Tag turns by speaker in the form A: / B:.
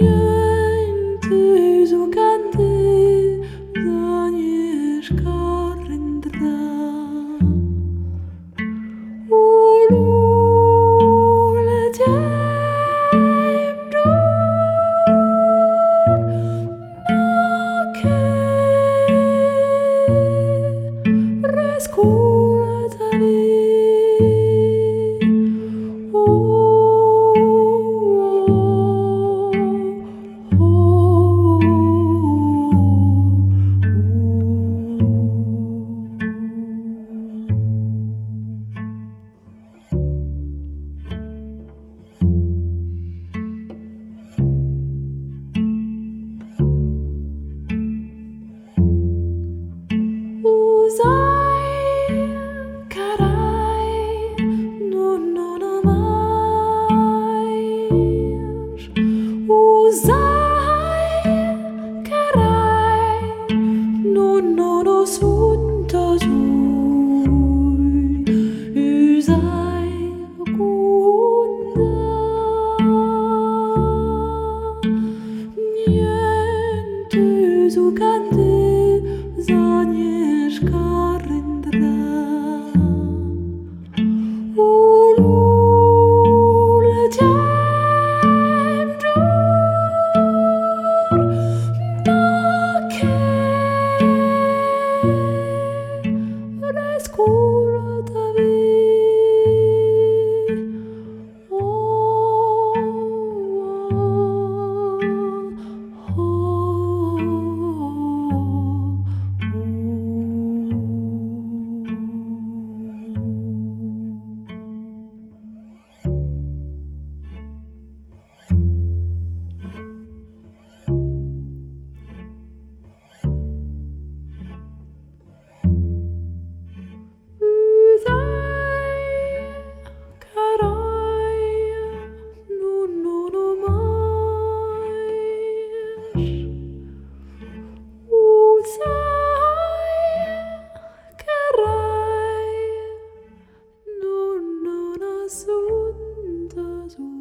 A: 愿地主干的。做。